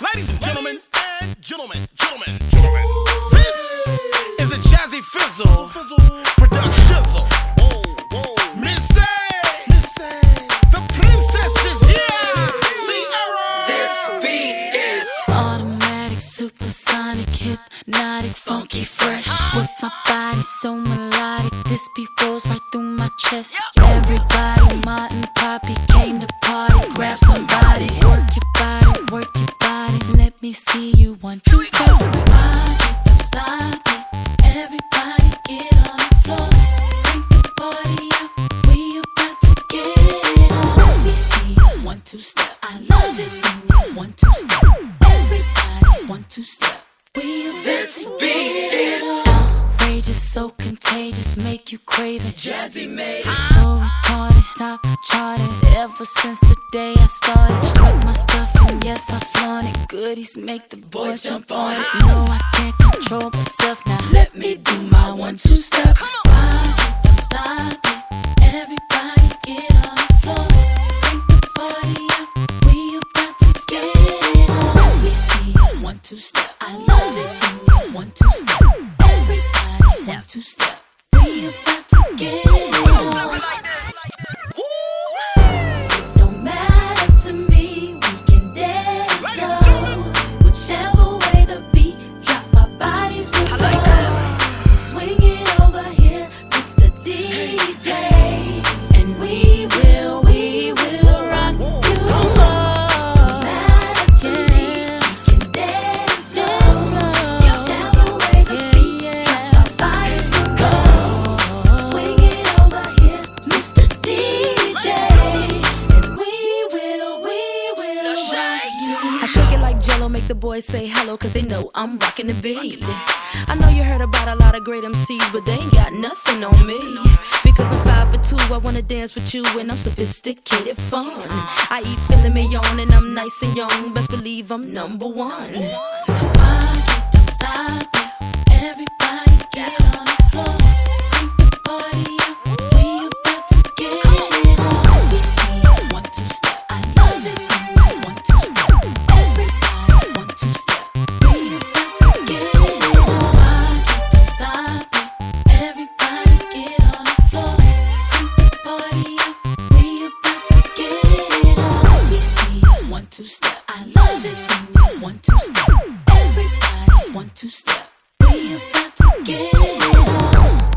Ladies and gentlemen, and gentlemen, gentlemen, gentlemen, this is a Jazzy Fizzle, Fizzle production. Whoa, whoa. Missy, Missy, the princess is here. Sierra. This beat is Automatic, supersonic, hypnotic, funky, fresh. With my body so melodic, this beat rolls right through my chest. Everybody, Martin, Poppy came to party. Grab somebody, work your Me see you one, two, step. Rock it, don't stop it. Everybody get on the floor. Crank the party up. We about to get it on. Me see you one, two, step. I love it when you one, two, step. Everybody, one, two, step. We about This to beat is on. outrageous, so contagious, make you crave it. Jazzy made it. So retarded, top charted. Ever since the day I started, struck my stuff and yes I flaunt it. Goodies make the boys jump on it. No, I can't control myself now. Let me do my one two step. It, don't stop it. Everybody get on the floor. Crank the party up. We about to get it on. Me see one two step. I love it one two step. Everybody one two step. We about to get it on. Make the boys say hello, cause they know I'm rocking the beat. I know you heard about a lot of great MCs, but they ain't got nothing on me. Because I'm five for two, I wanna dance with you, and I'm sophisticated fun. I eat filet mignon, and I'm nice and young, best believe I'm number one. Don't stop one, two, step. Everybody, one, two, step. We about to get it on.